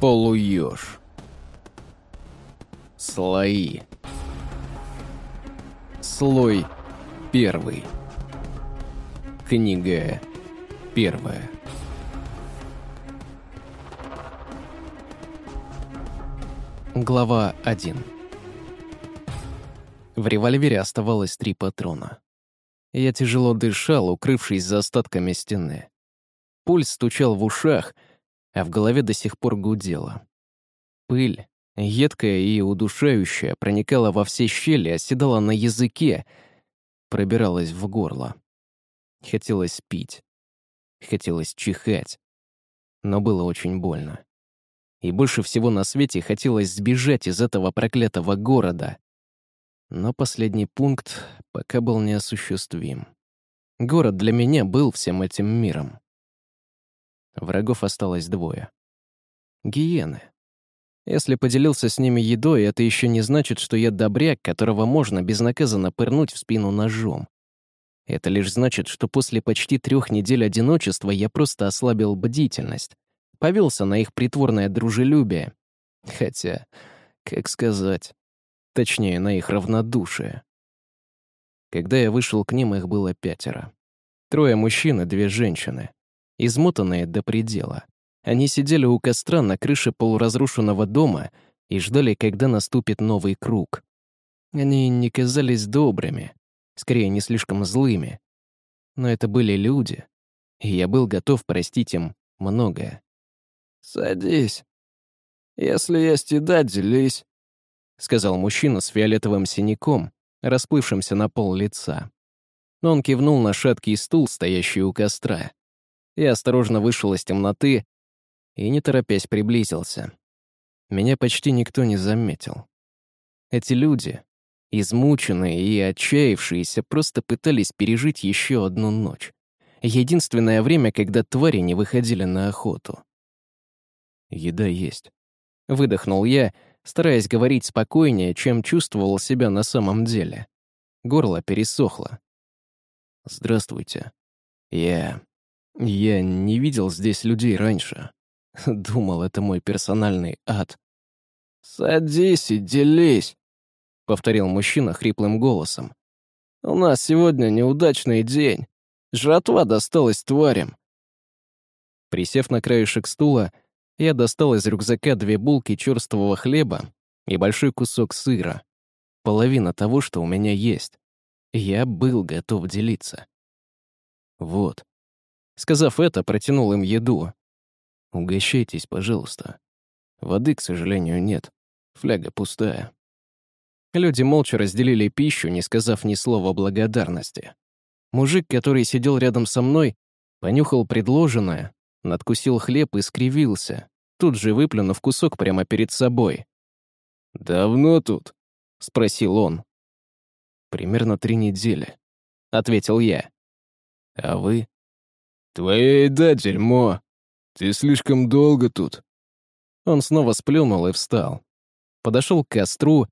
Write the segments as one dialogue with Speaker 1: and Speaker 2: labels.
Speaker 1: Полуёж. Слои. Слой первый. Книга первая. Глава 1. В револьвере оставалось три патрона. Я тяжело дышал, укрывшись за остатками стены. Пульс стучал в ушах, а в голове до сих пор гудело. Пыль, едкая и удушающая, проникала во все щели, оседала на языке, пробиралась в горло. Хотелось пить. Хотелось чихать. Но было очень больно. И больше всего на свете хотелось сбежать из этого проклятого города. Но последний пункт пока был неосуществим. Город для меня был всем этим миром. Врагов осталось двое. Гиены. Если поделился с ними едой, это еще не значит, что я добряк, которого можно безнаказанно пырнуть в спину ножом. Это лишь значит, что после почти трех недель одиночества я просто ослабил бдительность, повелся на их притворное дружелюбие. Хотя, как сказать, точнее, на их равнодушие. Когда я вышел к ним, их было пятеро. Трое мужчин и две женщины, измотанные до предела. Они сидели у костра на крыше полуразрушенного дома и ждали, когда наступит новый круг. Они не казались добрыми, скорее не слишком злыми. Но это были люди, и я был готов простить им многое.
Speaker 2: «Садись. Если есть еда, делись», — сказал мужчина с фиолетовым синяком, расплывшимся на пол лица.
Speaker 1: Он кивнул на шаткий стул, стоящий у костра. Я осторожно вышел из темноты и, не торопясь, приблизился. Меня почти никто не заметил. Эти люди, Измученные и отчаявшиеся просто пытались пережить еще одну ночь. Единственное время, когда твари не выходили на охоту. «Еда есть», — выдохнул я, стараясь говорить спокойнее, чем чувствовал себя на самом деле. Горло пересохло. «Здравствуйте. Я... я не видел здесь людей раньше. Думал, это мой персональный ад».
Speaker 2: «Садись и делись», повторил мужчина хриплым голосом. «У нас сегодня неудачный день. Жратва досталась тварям».
Speaker 1: Присев на краешек стула, я достал из рюкзака две булки черствого хлеба и большой кусок сыра. Половина того, что у меня есть. Я был готов делиться. Вот. Сказав это, протянул им еду. Угощайтесь, пожалуйста. Воды, к сожалению, нет. Фляга пустая. Люди молча разделили пищу, не сказав ни слова благодарности. Мужик, который сидел рядом со мной, понюхал предложенное, надкусил хлеб и скривился, тут же выплюнув кусок прямо перед собой.
Speaker 2: «Давно тут?» — спросил он.
Speaker 1: «Примерно три недели», — ответил я. «А вы?»
Speaker 2: «Твоя еда — дерьмо. Ты слишком долго тут».
Speaker 1: Он снова сплюнул и встал. Подошел к костру,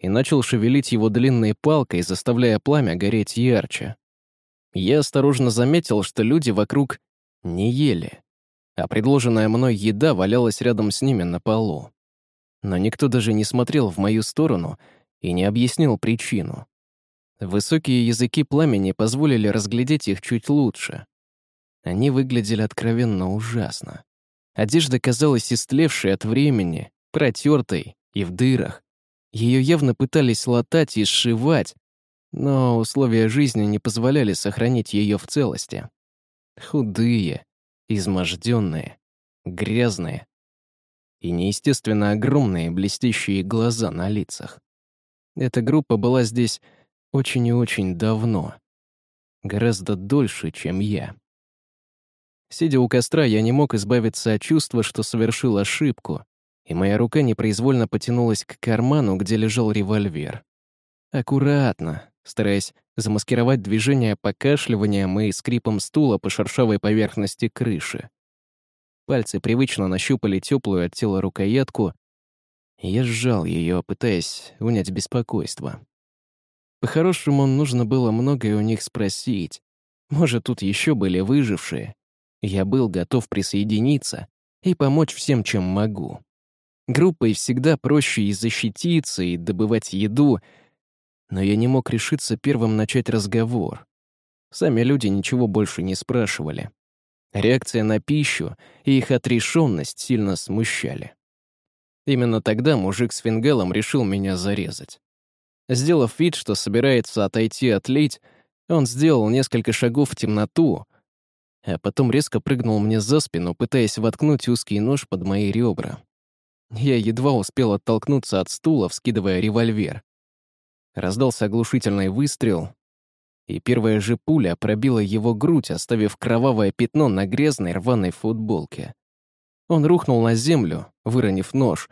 Speaker 1: и начал шевелить его длинной палкой, заставляя пламя гореть ярче. Я осторожно заметил, что люди вокруг не ели, а предложенная мной еда валялась рядом с ними на полу. Но никто даже не смотрел в мою сторону и не объяснил причину. Высокие языки пламени позволили разглядеть их чуть лучше. Они выглядели откровенно ужасно. Одежда казалась истлевшей от времени, протертой и в дырах. Ее явно пытались латать и сшивать, но условия жизни не позволяли сохранить ее в целости. Худые, изможденные, грязные и неестественно огромные блестящие глаза на лицах. Эта группа была здесь очень и очень давно, гораздо дольше, чем я. Сидя у костра, я не мог избавиться от чувства, что совершил ошибку, и моя рука непроизвольно потянулась к карману, где лежал револьвер. Аккуратно, стараясь замаскировать движение покашливанием и скрипом стула по шершавой поверхности крыши. Пальцы привычно нащупали теплую от тела рукоятку, и я сжал ее, пытаясь унять беспокойство. По-хорошему, нужно было многое у них спросить, Может, тут еще были выжившие. Я был готов присоединиться и помочь всем, чем могу. Группой всегда проще и защититься, и добывать еду, но я не мог решиться первым начать разговор. Сами люди ничего больше не спрашивали. Реакция на пищу и их отрешенность сильно смущали. Именно тогда мужик с фингалом решил меня зарезать. Сделав вид, что собирается отойти отлить, он сделал несколько шагов в темноту, а потом резко прыгнул мне за спину, пытаясь воткнуть узкий нож под мои ребра. Я едва успел оттолкнуться от стула, вскидывая револьвер. Раздался оглушительный выстрел, и первая же пуля пробила его грудь, оставив кровавое пятно на грязной рваной футболке. Он рухнул на землю, выронив нож,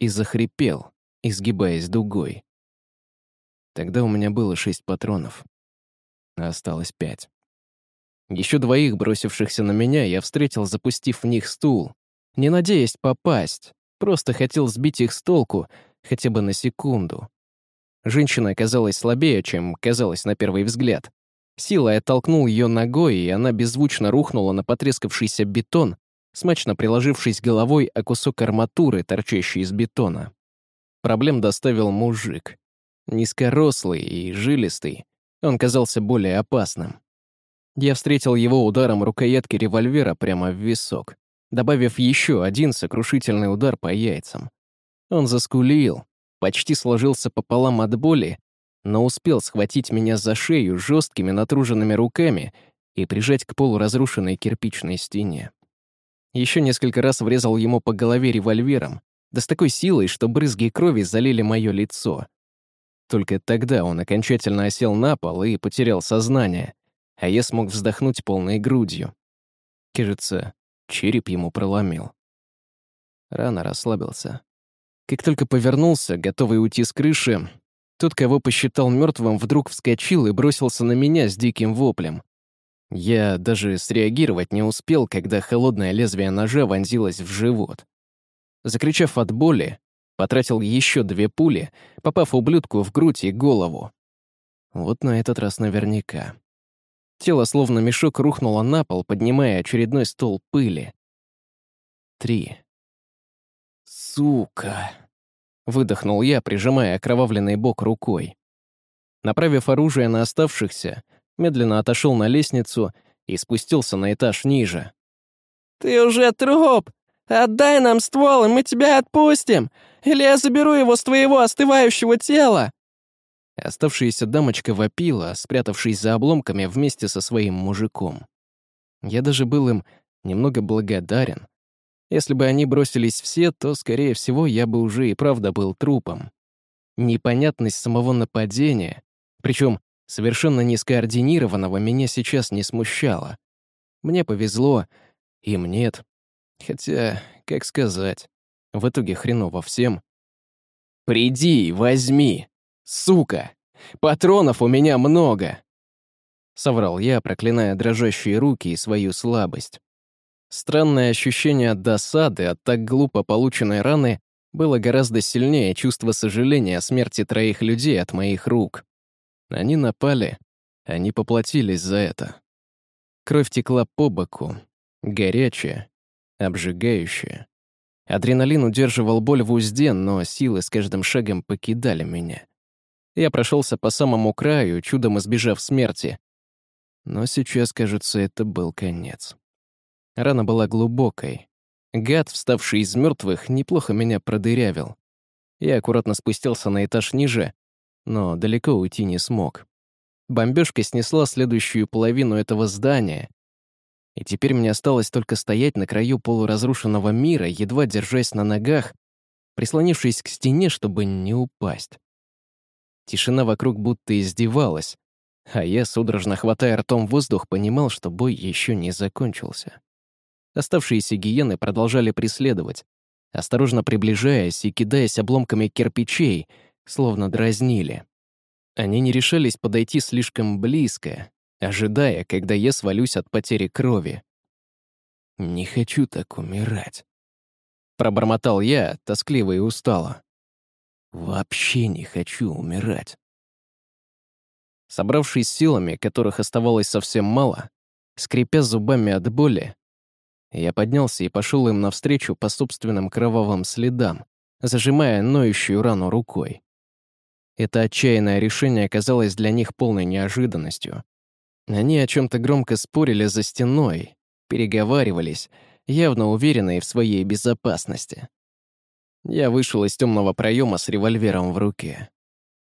Speaker 1: и захрипел, изгибаясь дугой. Тогда у меня было шесть патронов, а осталось пять. Еще двоих, бросившихся на меня, я встретил, запустив в них стул, не надеясь попасть, просто хотел сбить их с толку хотя бы на секунду. Женщина оказалась слабее, чем казалось на первый взгляд. Силой оттолкнул ее ногой, и она беззвучно рухнула на потрескавшийся бетон, смачно приложившись головой о кусок арматуры, торчащий из бетона. Проблем доставил мужик. Низкорослый и жилистый, он казался более опасным. Я встретил его ударом рукоятки револьвера прямо в висок, добавив еще один сокрушительный удар по яйцам. Он заскулил, почти сложился пополам от боли, но успел схватить меня за шею жесткими натруженными руками и прижать к полуразрушенной кирпичной стене. Еще несколько раз врезал ему по голове револьвером, да с такой силой, что брызги крови залили мое лицо. Только тогда он окончательно осел на пол и потерял сознание, а я смог вздохнуть полной грудью. Кажется, череп ему проломил. Рано расслабился. Как только повернулся, готовый уйти с крыши, тот, кого посчитал мертвым, вдруг вскочил и бросился на меня с диким воплем. Я даже среагировать не успел, когда холодное лезвие ножа вонзилось в живот. Закричав от боли, потратил еще две пули, попав ублюдку в грудь и голову. Вот на этот раз наверняка. Тело словно мешок рухнуло на пол, поднимая очередной стол пыли. Три. «Сука!» — выдохнул я, прижимая окровавленный бок рукой. Направив оружие на оставшихся, медленно отошел на лестницу и спустился на этаж ниже.
Speaker 2: «Ты уже труп! Отдай нам ствол, и мы тебя отпустим! Или я заберу его с твоего остывающего тела!»
Speaker 1: Оставшаяся дамочка вопила, спрятавшись за обломками вместе со своим мужиком. Я даже был им немного благодарен, если бы они бросились все, то, скорее всего, я бы уже и правда был трупом. Непонятность самого нападения, причем совершенно нескоординированного, меня сейчас не смущала. Мне повезло, им нет. Хотя, как сказать, в итоге хреново всем. «Приди, возьми! Сука! Патронов у меня много!» Соврал я, проклиная дрожащие руки и свою слабость. Странное ощущение досады от так глупо полученной раны было гораздо сильнее чувства сожаления о смерти троих людей от моих рук. Они напали, они поплатились за это. Кровь текла по боку, горячая, обжигающая. Адреналин удерживал боль в узде, но силы с каждым шагом покидали меня. Я прошелся по самому краю, чудом избежав смерти. Но сейчас, кажется, это был конец. Рана была глубокой. Гад, вставший из мертвых, неплохо меня продырявил. Я аккуратно спустился на этаж ниже, но далеко уйти не смог. Бомбежка снесла следующую половину этого здания, и теперь мне осталось только стоять на краю полуразрушенного мира, едва держась на ногах, прислонившись к стене, чтобы не упасть. Тишина вокруг будто издевалась, а я, судорожно хватая ртом воздух, понимал, что бой еще не закончился. Оставшиеся гиены продолжали преследовать, осторожно приближаясь и кидаясь обломками кирпичей, словно дразнили. Они не решались подойти слишком близко, ожидая, когда я свалюсь от потери крови. «Не хочу так умирать», — пробормотал я, тоскливо и устало. «Вообще не хочу умирать». Собравшись силами, которых оставалось совсем мало, скрипя зубами от боли, я поднялся и пошел им навстречу по собственным кровавым следам, зажимая ноющую рану рукой. Это отчаянное решение оказалось для них полной неожиданностью. Они о чем то громко спорили за стеной, переговаривались, явно уверенные в своей безопасности. Я вышел из темного проема с револьвером в руке.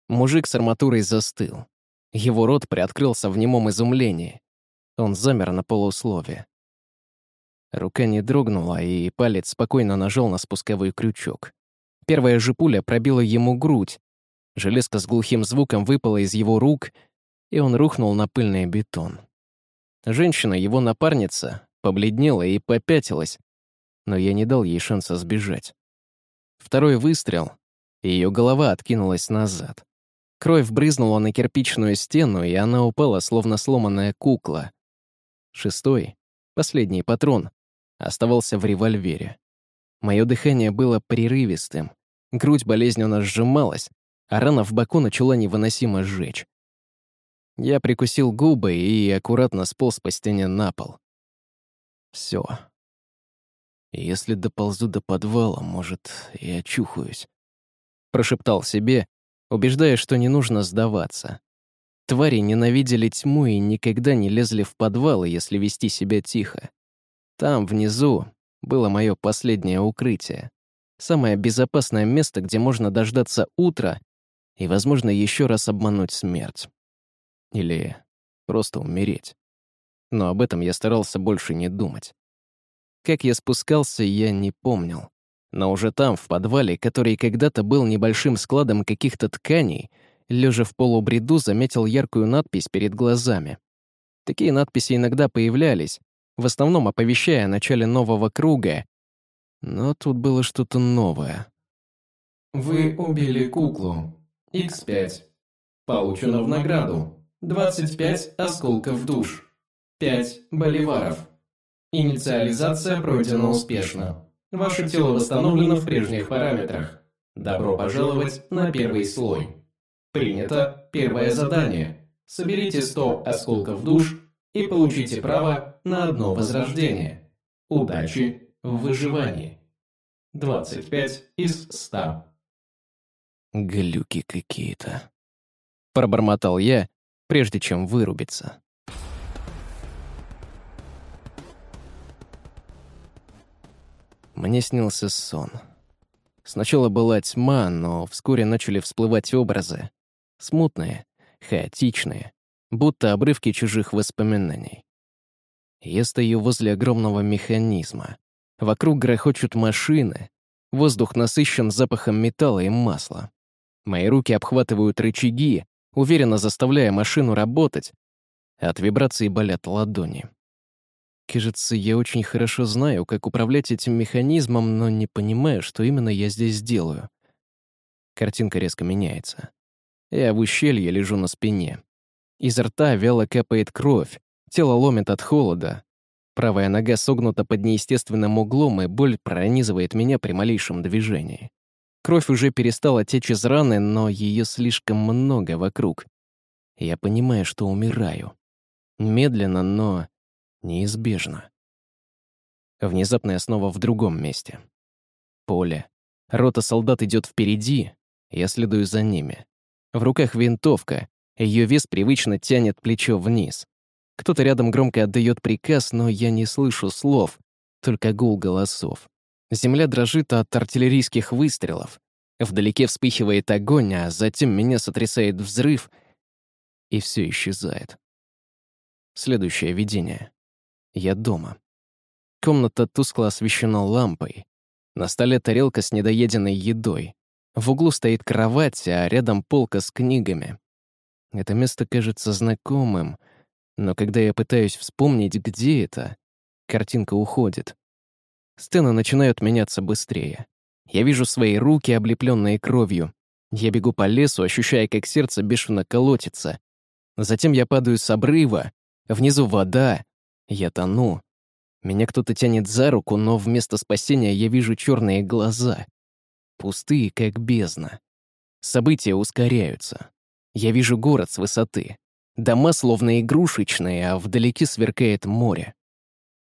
Speaker 1: Мужик с арматурой застыл. Его рот приоткрылся в немом изумлении. Он замер на полуслове. Рука не дрогнула, и палец спокойно нажал на спусковой крючок. Первая же пуля пробила ему грудь. Железка с глухим звуком выпала из его рук, и он рухнул на пыльный бетон. Женщина, его напарница, побледнела и попятилась, но я не дал ей шанса сбежать. Второй выстрел, и ее голова откинулась назад. Кровь брызнула на кирпичную стену, и она упала, словно сломанная кукла. Шестой, последний патрон, оставался в револьвере. Мое дыхание было прерывистым, грудь болезненно сжималась, а рана в боку начала невыносимо сжечь. Я прикусил губы и аккуратно сполз по стене на пол. Все. Если доползу до подвала, может, и очухаюсь. Прошептал себе, убеждая, что не нужно сдаваться. Твари ненавидели тьму и никогда не лезли в подвалы, если вести себя тихо. Там, внизу, было мое последнее укрытие. Самое безопасное место, где можно дождаться утра и, возможно, еще раз обмануть смерть. Или просто умереть. Но об этом я старался больше не думать. Как я спускался, я не помнил. Но уже там, в подвале, который когда-то был небольшим складом каких-то тканей, лежа в полубреду, заметил яркую надпись перед глазами. Такие надписи иногда появлялись, в основном оповещая о начале нового круга. Но тут было что-то новое.
Speaker 3: Вы убили куклу. X5. Получено в награду. 25 осколков душ. 5 боливаров. Инициализация пройдена успешно. Ваше тело восстановлено в прежних параметрах. Добро пожаловать на первый слой. Принято первое задание. Соберите 100 осколков душ и получите право на одно возрождение. Удачи в выживании. 25 из 100.
Speaker 1: Глюки какие-то. Пробормотал я, прежде чем вырубиться. Мне снился сон. Сначала была тьма, но вскоре начали всплывать образы. Смутные, хаотичные, будто обрывки чужих воспоминаний. Я стою возле огромного механизма. Вокруг грохочут машины. Воздух насыщен запахом металла и масла. Мои руки обхватывают рычаги, уверенно заставляя машину работать. От вибрации болят ладони. Кажется, я очень хорошо знаю, как управлять этим механизмом, но не понимаю, что именно я здесь делаю. Картинка резко меняется. Я в ущелье лежу на спине. Из рта вяло капает кровь, тело ломит от холода. Правая нога согнута под неестественным углом, и боль пронизывает меня при малейшем движении. Кровь уже перестала течь из раны, но ее слишком много вокруг. Я понимаю, что умираю. Медленно, но Неизбежно. Внезапно я снова в другом месте. Поле. Рота солдат идет впереди, я следую за ними. В руках винтовка, ее вес привычно тянет плечо вниз. Кто-то рядом громко отдает приказ, но я не слышу слов, только гул голосов. Земля дрожит от артиллерийских выстрелов. Вдалеке вспыхивает огонь, а затем меня сотрясает взрыв, и все исчезает. Следующее видение. Я дома. Комната тускло освещена лампой. На столе тарелка с недоеденной едой. В углу стоит кровать, а рядом полка с книгами. Это место кажется знакомым, но когда я пытаюсь вспомнить, где это, картинка уходит. Сцены начинают меняться быстрее. Я вижу свои руки, облепленные кровью. Я бегу по лесу, ощущая, как сердце бешено колотится. Затем я падаю с обрыва. Внизу вода, я тону. Меня кто-то тянет за руку, но вместо спасения я вижу черные глаза. Пустые, как бездна. События ускоряются. Я вижу город с высоты. Дома словно игрушечные, а вдалеке сверкает море.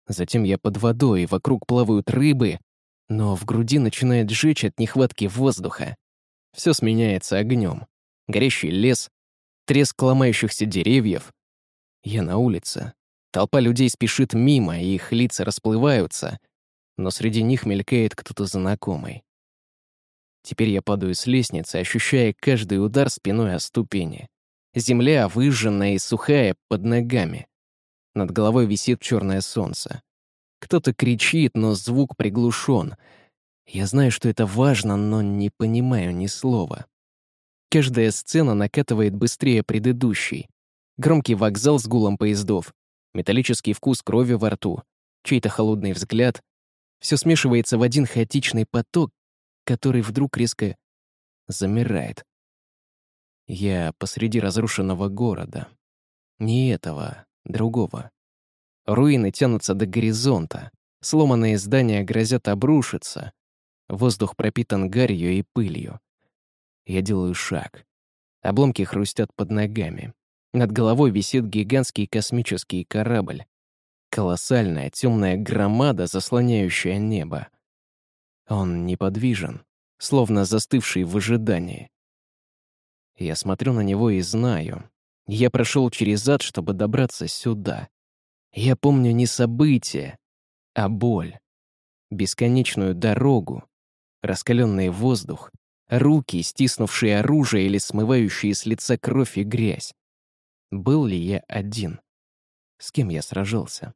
Speaker 1: Затем я под водой, вокруг плавают рыбы, но в груди начинает жечь от нехватки воздуха. Все сменяется огнем. Горящий лес, треск ломающихся деревьев. Я на улице. Толпа людей спешит мимо, и их лица расплываются, но среди них мелькает кто-то знакомый. Теперь я падаю с лестницы, ощущая каждый удар спиной о ступени. Земля выжженная и сухая под ногами. Над головой висит черное солнце. Кто-то кричит, но звук приглушен. Я знаю, что это важно, но не понимаю ни слова. Каждая сцена накатывает быстрее предыдущей. Громкий вокзал с гулом поездов, металлический вкус крови во рту, чей-то холодный взгляд. Все смешивается в один хаотичный поток, который вдруг резко замирает. Я посреди разрушенного города. Не этого, другого. Руины тянутся до горизонта, сломанные здания грозят обрушиться, воздух пропитан гарью и пылью. Я делаю шаг. Обломки хрустят под ногами. Над головой висит гигантский космический корабль. Колоссальная темная громада, заслоняющая небо. Он неподвижен, словно застывший в ожидании. Я смотрю на него и знаю. Я прошел через ад, чтобы добраться сюда. Я помню не события, а боль. Бесконечную дорогу, раскаленный воздух, руки, стиснувшие оружие или смывающие с лица кровь и грязь. Был ли я один? С кем я сражался?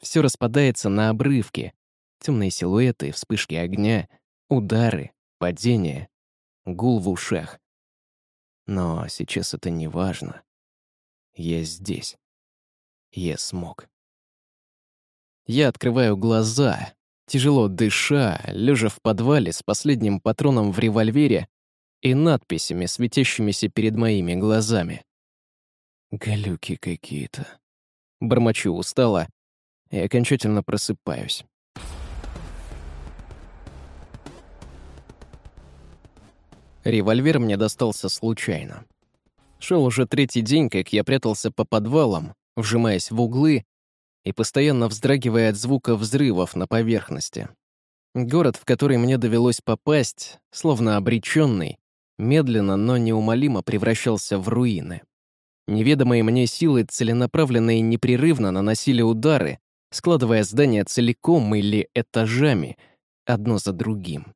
Speaker 1: Все распадается на обрывки, Темные силуэты, вспышки огня, удары, падения, гул в ушах. Но сейчас это не важно. Я здесь. Я смог. Я открываю глаза, тяжело дыша, лежа в подвале с последним патроном в револьвере и надписями, светящимися перед моими глазами. Галюки какие-то. Бормочу устало и окончательно просыпаюсь. Револьвер мне достался случайно. Шел уже третий день, как я прятался по подвалам, вжимаясь в углы и постоянно вздрагивая от звука взрывов на поверхности. Город, в который мне довелось попасть, словно обреченный, медленно, но неумолимо превращался в руины. Неведомые мне силы целенаправленно и непрерывно наносили удары, складывая здания целиком или этажами, одно за другим.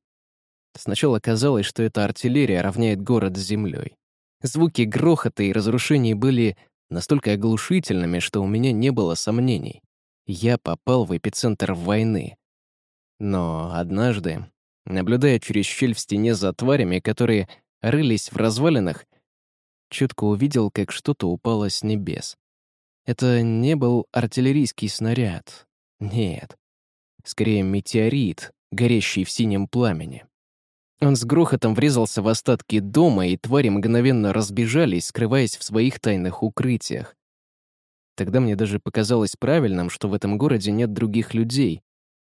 Speaker 1: Сначала казалось, что эта артиллерия равняет город с землей. Звуки грохота и разрушений были настолько оглушительными, что у меня не было сомнений. Я попал в эпицентр войны. Но однажды, наблюдая через щель в стене за тварями, которые рылись в развалинах, чутко увидел, как что-то упало с небес. Это не был артиллерийский снаряд. Нет. Скорее, метеорит, горящий в синем пламени. Он с грохотом врезался в остатки дома, и твари мгновенно разбежались, скрываясь в своих тайных укрытиях. Тогда мне даже показалось правильным, что в этом городе нет других людей,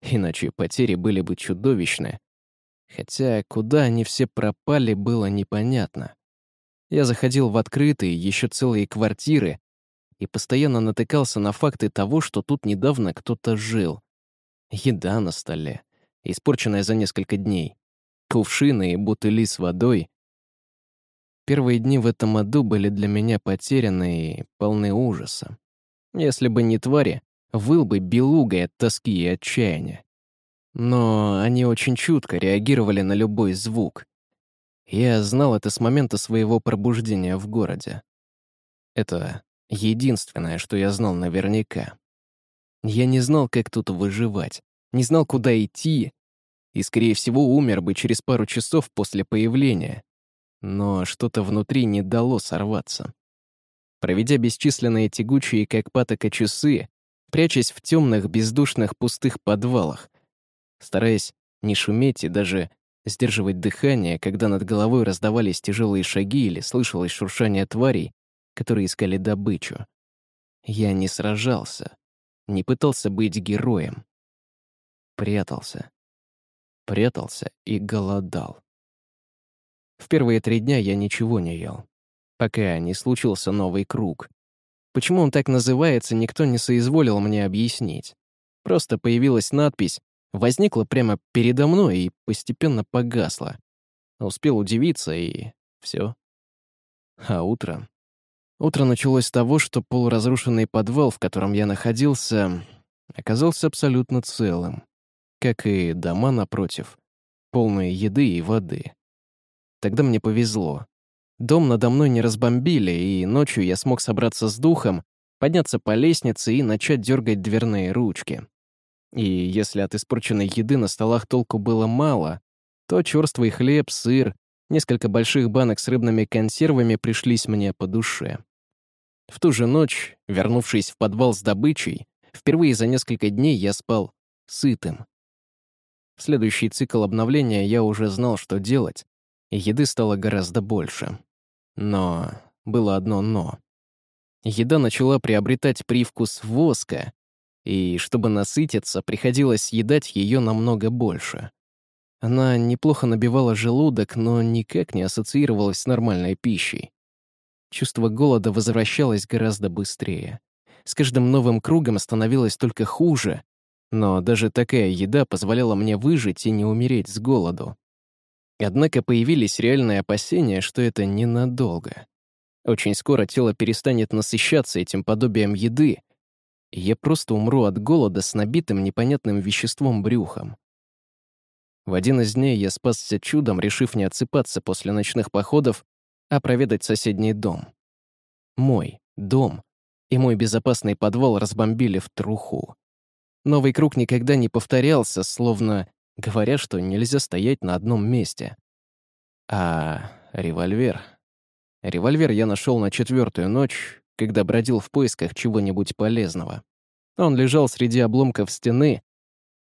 Speaker 1: иначе потери были бы чудовищны. Хотя куда они все пропали, было непонятно. Я заходил в открытые, еще целые квартиры, и постоянно натыкался на факты того, что тут недавно кто-то жил. Еда на столе, испорченная за несколько дней кувшины и бутыли с водой. Первые дни в этом аду были для меня потеряны и полны ужаса. Если бы не твари, выл бы белугой от тоски и отчаяния. Но они очень чутко реагировали на любой звук. Я знал это с момента своего пробуждения в городе. Это единственное, что я знал наверняка. Я не знал, как тут выживать, не знал, куда идти и, скорее всего, умер бы через пару часов после появления. Но что-то внутри не дало сорваться. Проведя бесчисленные тягучие, как патока, часы, прячась в темных, бездушных, пустых подвалах, стараясь не шуметь и даже сдерживать дыхание, когда над головой раздавались тяжелые шаги или слышалось шуршание тварей, которые искали добычу. Я не сражался, не пытался быть героем. Прятался прятался и голодал. В первые три дня я ничего не ел, пока не случился новый круг, Почему он так называется, никто не соизволил мне объяснить. Просто появилась надпись, возникла прямо передо мной и постепенно погасла. Успел удивиться, и все. А утро? Утро началось с того, что полуразрушенный подвал, в котором я находился, оказался абсолютно целым, как и дома напротив, полные еды и воды. Тогда мне повезло. Дом надо мной не разбомбили, и ночью я смог собраться с духом, подняться по лестнице и начать дергать дверные ручки. И если от испорченной еды на столах толку было мало, то черствый хлеб, сыр, несколько больших банок с рыбными консервами пришлись мне по душе. В ту же ночь, вернувшись в подвал с добычей, впервые за несколько дней я спал сытым. В следующий цикл обновления я уже знал, что делать, и еды стало гораздо больше. Но было одно «но». Еда начала приобретать привкус воска, и чтобы насытиться, приходилось съедать ее намного больше. Она неплохо набивала желудок, но никак не ассоциировалась с нормальной пищей. Чувство голода возвращалось гораздо быстрее. С каждым новым кругом становилось только хуже, но даже такая еда позволяла мне выжить и не умереть с голоду. Однако появились реальные опасения, что это ненадолго. Очень скоро тело перестанет насыщаться этим подобием еды, и я просто умру от голода с набитым непонятным веществом брюхом. В один из дней я спасся чудом, решив не отсыпаться после ночных походов а проведать соседний дом. Мой дом и мой безопасный подвал разбомбили в труху. Новый круг никогда не повторялся, словно говоря, что нельзя стоять на одном месте. А револьвер... Револьвер я нашел на четвертую ночь, когда бродил в поисках чего-нибудь полезного. Он лежал среди обломков стены,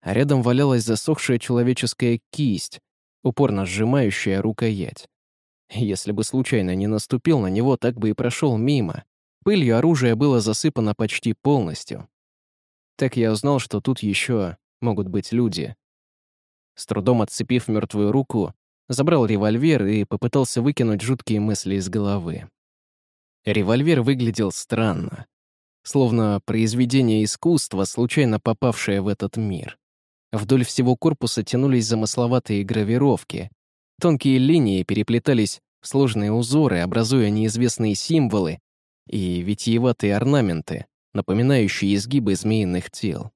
Speaker 1: а рядом валялась засохшая человеческая кисть, упорно сжимающая рукоять. Если бы случайно не наступил на него, так бы и прошел мимо. Пылью оружие было засыпано почти полностью. Так я узнал, что тут еще могут быть люди. С трудом отцепив мертвую руку, забрал револьвер и попытался выкинуть жуткие мысли из головы. Револьвер выглядел странно, словно произведение искусства, случайно попавшее в этот мир. Вдоль всего корпуса тянулись замысловатые гравировки, Тонкие линии переплетались в сложные узоры, образуя неизвестные символы и витиеватые орнаменты, напоминающие изгибы змеиных тел.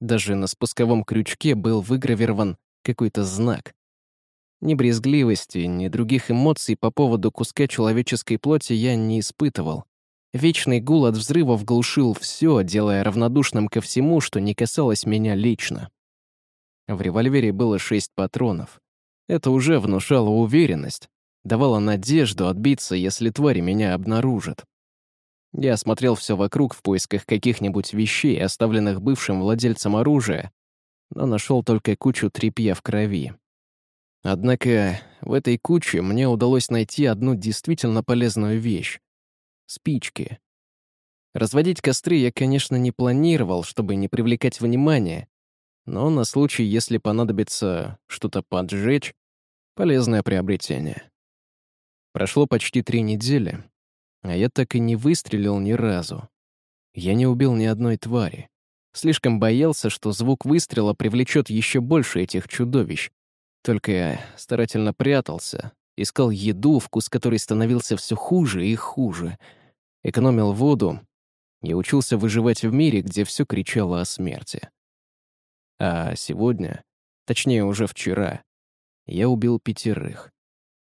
Speaker 1: Даже на спусковом крючке был выгравирован какой-то знак. Ни брезгливости, ни других эмоций по поводу куска человеческой плоти я не испытывал. Вечный гул от взрывов глушил все, делая равнодушным ко всему, что не касалось меня лично. В револьвере было шесть патронов. Это уже внушало уверенность, давало надежду отбиться, если твари меня обнаружат. Я осмотрел все вокруг в поисках каких-нибудь вещей, оставленных бывшим владельцем оружия, но нашел только кучу тряпья в крови. Однако в этой куче мне удалось найти одну действительно полезную вещь — спички. Разводить костры я, конечно, не планировал, чтобы не привлекать внимания, но на случай, если понадобится что-то поджечь, полезное приобретение. Прошло почти три недели, а я так и не выстрелил ни разу. Я не убил ни одной твари. Слишком боялся, что звук выстрела привлечет еще больше этих чудовищ. Только я старательно прятался, искал еду, вкус которой становился все хуже и хуже, экономил воду и учился выживать в мире, где все кричало о смерти. А сегодня, точнее уже вчера, я убил пятерых.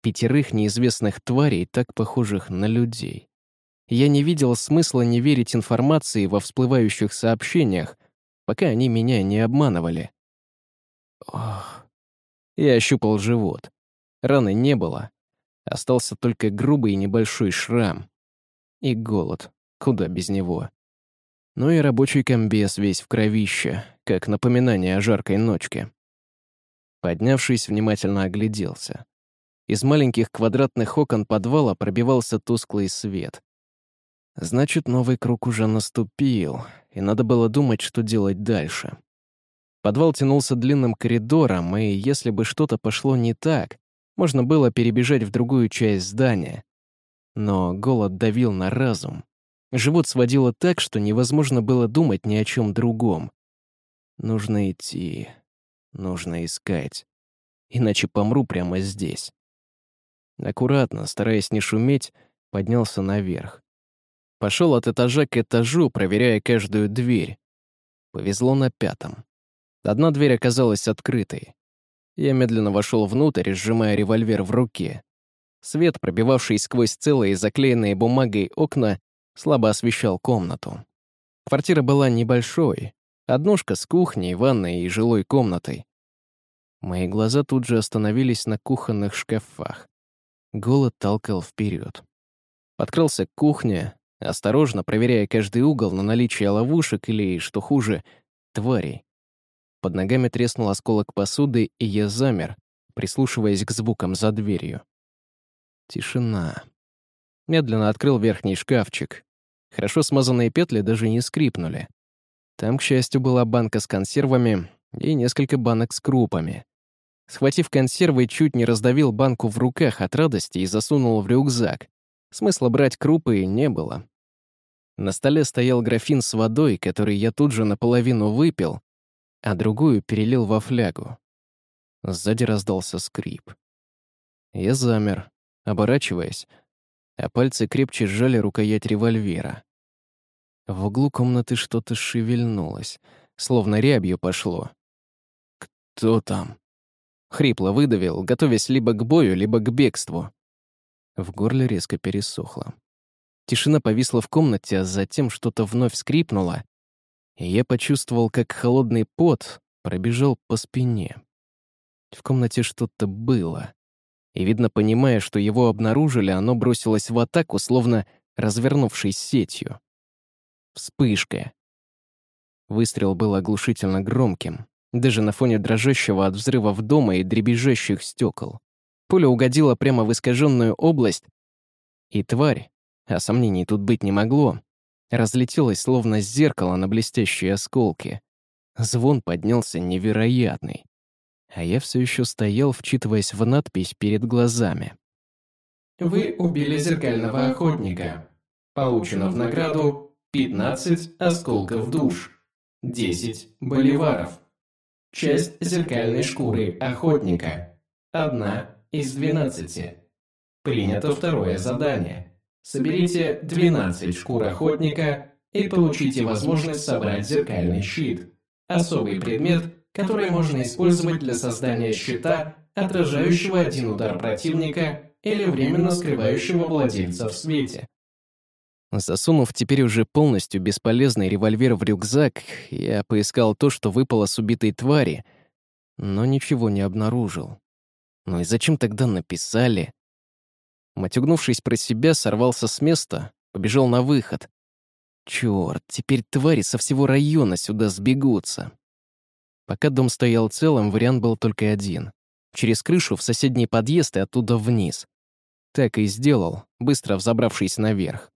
Speaker 1: Пятерых неизвестных тварей, так похожих на людей. Я не видел смысла не верить информации во всплывающих сообщениях, пока они меня не обманывали. Ох. Я ощупал живот. Раны не было. Остался только грубый небольшой шрам. И голод. Куда без него. Ну и рабочий комбез весь в кровище, как напоминание о жаркой ночке. Поднявшись, внимательно огляделся. Из маленьких квадратных окон подвала пробивался тусклый свет. Значит, новый круг уже наступил, и надо было думать, что делать дальше. Подвал тянулся длинным коридором, и если бы что-то пошло не так, можно было перебежать в другую часть здания. Но голод давил на разум, Живот сводило так, что невозможно было думать ни о чем другом. Нужно идти, нужно искать, иначе помру прямо здесь. Аккуратно, стараясь не шуметь, поднялся наверх. Пошел от этажа к этажу, проверяя каждую дверь. Повезло на пятом. Одна дверь оказалась открытой. Я медленно вошел внутрь, сжимая револьвер в руке. Свет, пробивавший сквозь целые заклеенные бумагой окна, слабо освещал комнату. Квартира была небольшой, однушка с кухней, ванной и жилой комнатой. Мои глаза тут же остановились на кухонных шкафах. Голод толкал вперед. Подкрался к кухне, осторожно проверяя каждый угол на наличие ловушек или, что хуже, тварей. Под ногами треснул осколок посуды, и я замер, прислушиваясь к звукам за дверью. Тишина. Медленно открыл верхний шкафчик. Хорошо смазанные петли даже не скрипнули. Там, к счастью, была банка с консервами и несколько банок с крупами. Схватив консервы, чуть не раздавил банку в руках от радости и засунул в рюкзак. Смысла брать крупы не было. На столе стоял графин с водой, который я тут же наполовину выпил, а другую перелил во флягу. Сзади раздался скрип. Я замер, оборачиваясь, а пальцы крепче сжали рукоять револьвера. В углу комнаты что-то шевельнулось, словно рябью пошло. «Кто там?» Хрипло выдавил, готовясь либо к бою, либо к бегству. В горле резко пересохло. Тишина повисла в комнате, а затем что-то вновь скрипнуло, и я почувствовал, как холодный пот пробежал по спине. В комнате что-то было. И, видно, понимая, что его обнаружили, оно бросилось в атаку, словно развернувшись сетью. Вспышка. Выстрел был оглушительно громким, даже на фоне дрожащего от взрывов дома и дребезжащих стекол. Пуля угодила прямо в искаженную область, и тварь, а сомнений тут быть не могло, разлетелась словно зеркало на блестящие осколки. Звон поднялся невероятный. А я все еще стоял, вчитываясь в надпись перед глазами.
Speaker 3: Вы убили зеркального охотника. Получено в награду 15 осколков душ, 10 боливаров. Часть зеркальной шкуры охотника. Одна из 12. Принято второе задание. Соберите 12 шкур охотника и получите возможность собрать зеркальный щит. Особый предмет, который можно использовать для создания щита, отражающего один удар противника или временно скрывающего владельца в свете.
Speaker 1: Засунув теперь уже полностью бесполезный револьвер в рюкзак, я поискал то, что выпало с убитой твари, но ничего не обнаружил. Ну и зачем тогда написали? Матюгнувшись про себя, сорвался с места, побежал на выход. Чёрт, теперь твари со всего района сюда сбегутся. Пока дом стоял целым, вариант был только один. Через крышу в соседний подъезд и оттуда вниз. Так и сделал, быстро взобравшись наверх.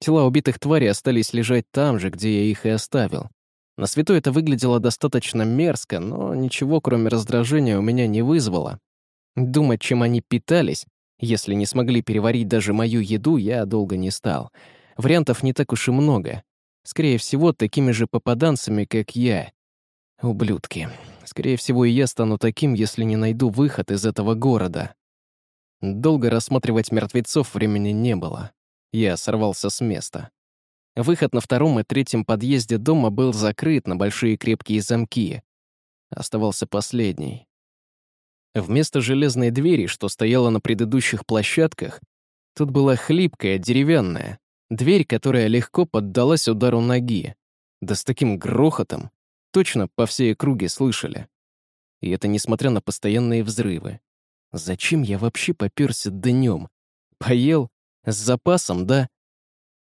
Speaker 1: Тела убитых тварей остались лежать там же, где я их и оставил. На свету это выглядело достаточно мерзко, но ничего, кроме раздражения, у меня не вызвало. Думать, чем они питались, если не смогли переварить даже мою еду, я долго не стал. Вариантов не так уж и много. Скорее всего, такими же попаданцами, как я. Ублюдки. Скорее всего, и я стану таким, если не найду выход из этого города. Долго рассматривать мертвецов времени не было. Я сорвался с места. Выход на втором и третьем подъезде дома был закрыт на большие крепкие замки. Оставался последний. Вместо железной двери, что стояла на предыдущих площадках, тут была хлипкая, деревянная, дверь, которая легко поддалась удару ноги. Да с таким грохотом, точно по всей округе слышали. И это несмотря на постоянные взрывы. Зачем я вообще попёрся днем? Поел? С запасом, да?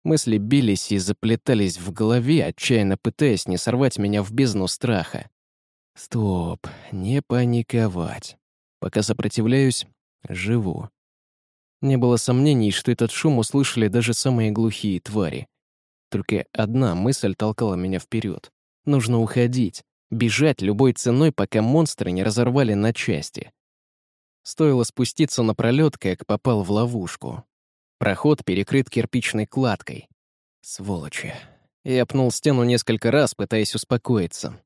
Speaker 1: Мысли бились и заплетались в голове, отчаянно пытаясь не сорвать меня в бездну страха. Стоп, не паниковать. Пока сопротивляюсь, живу. Не было сомнений, что этот шум услышали даже самые глухие твари. Только одна мысль толкала меня вперед. Нужно уходить, бежать любой ценой, пока монстры не разорвали на части. Стоило спуститься на пролет, как попал в ловушку. Проход перекрыт кирпичной кладкой. Сволочи. Я пнул стену несколько раз, пытаясь успокоиться.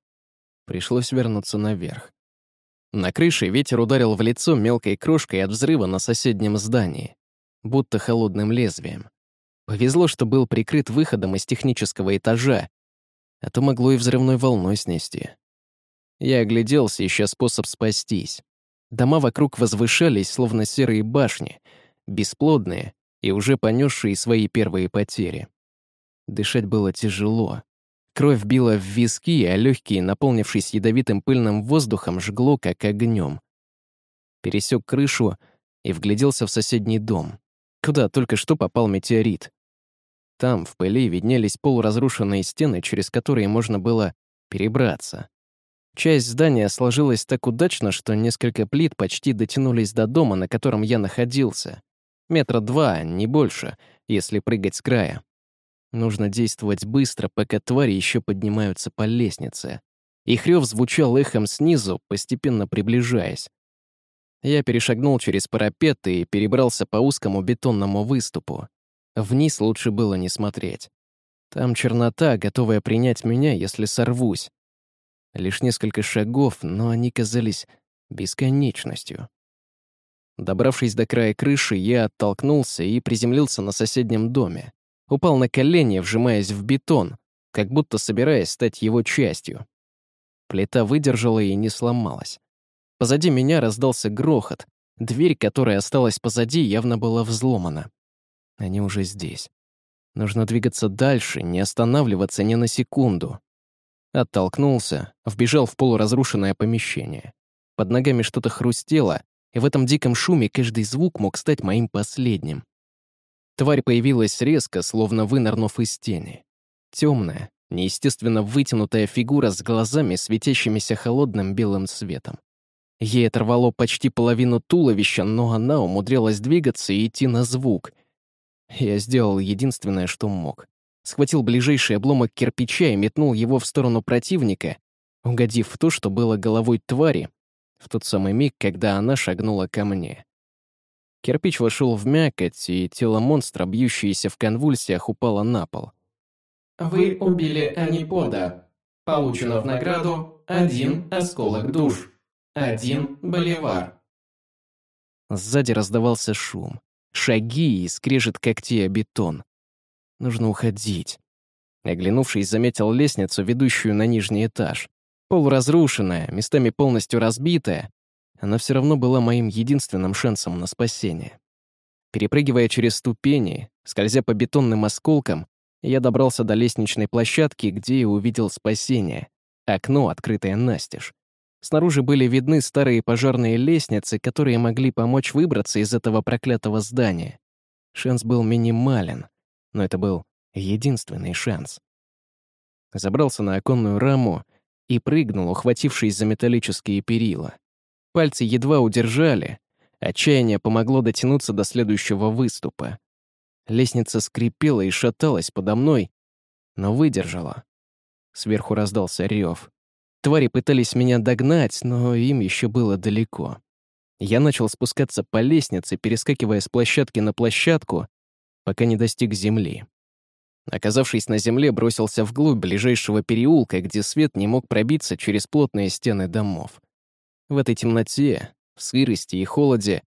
Speaker 1: Пришлось вернуться наверх. На крыше ветер ударил в лицо мелкой крошкой от взрыва на соседнем здании, будто холодным лезвием. Повезло, что был прикрыт выходом из технического этажа, а то могло и взрывной волной снести. Я огляделся, ища способ спастись. Дома вокруг возвышались, словно серые башни, бесплодные и уже понесшие свои первые потери. Дышать было тяжело. Кровь била в виски, а легкие, наполнившись ядовитым пыльным воздухом, жгло, как огнем. Пересек крышу и вгляделся в соседний дом, куда только что попал метеорит. Там, в пыли, виднелись полуразрушенные стены, через которые можно было перебраться. Часть здания сложилась так удачно, что несколько плит почти дотянулись до дома, на котором я находился. Метра два, не больше, если прыгать с края. Нужно действовать быстро, пока твари еще поднимаются по лестнице. Их рев звучал эхом снизу, постепенно приближаясь. Я перешагнул через парапет и перебрался по узкому бетонному выступу. Вниз лучше было не смотреть. Там чернота, готовая принять меня, если сорвусь. Лишь несколько шагов, но они казались бесконечностью. Добравшись до края крыши, я оттолкнулся и приземлился на соседнем доме упал на колени, вжимаясь в бетон, как будто собираясь стать его частью. Плита выдержала и не сломалась. Позади меня раздался грохот. Дверь, которая осталась позади, явно была взломана. Они уже здесь. Нужно двигаться дальше, не останавливаться ни на секунду. Оттолкнулся, вбежал в полуразрушенное помещение. Под ногами что-то хрустело, и в этом диком шуме каждый звук мог стать моим последним. Тварь появилась резко, словно вынырнув из тени. Темная, неестественно вытянутая фигура с глазами, светящимися холодным белым светом. Ей оторвало почти половину туловища, но она умудрялась двигаться и идти на звук. Я сделал единственное, что мог. Схватил ближайший обломок кирпича и метнул его в сторону противника, угодив в то, что было головой твари, в тот самый миг, когда она шагнула ко мне. Кирпич вошел в мякоть, и тело монстра, бьющееся в конвульсиях, упало на пол.
Speaker 3: Вы убили Анипода. Получено в награду один осколок душ. Один боливар.
Speaker 1: Сзади раздавался шум. Шаги и скрежет когтей о бетон. Нужно уходить. Оглянувшись, заметил лестницу, ведущую на нижний этаж. Полуразрушенная, местами полностью разбитая, она все равно была моим единственным шансом на спасение. Перепрыгивая через ступени, скользя по бетонным осколкам, я добрался до лестничной площадки, где и увидел спасение. Окно, открытое настежь. Снаружи были видны старые пожарные лестницы, которые могли помочь выбраться из этого проклятого здания. Шанс был минимален, но это был единственный шанс. Забрался на оконную раму и прыгнул, ухватившись за металлические перила. Пальцы едва удержали. Отчаяние помогло дотянуться до следующего выступа. Лестница скрипела и шаталась подо мной, но выдержала. Сверху раздался рев. Твари пытались меня догнать, но им еще было далеко. Я начал спускаться по лестнице, перескакивая с площадки на площадку, пока не достиг земли. Оказавшись на земле, бросился вглубь ближайшего переулка, где свет не мог пробиться через плотные стены домов. В этой темноте, в сырости и холоде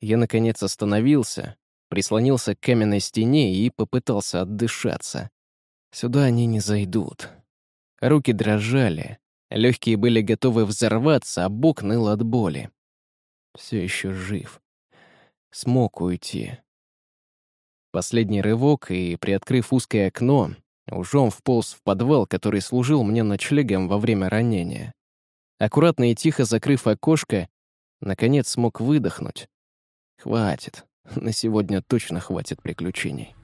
Speaker 1: я, наконец, остановился, прислонился к каменной стене и попытался отдышаться. Сюда они не зайдут. Руки дрожали, легкие были готовы взорваться, а бок ныл от боли. Все еще жив. Смог уйти. Последний рывок, и, приоткрыв узкое окно, ужом вполз в подвал, который служил мне ночлегом во время ранения. Аккуратно и тихо закрыв окошко, наконец смог выдохнуть. Хватит. На сегодня точно хватит приключений.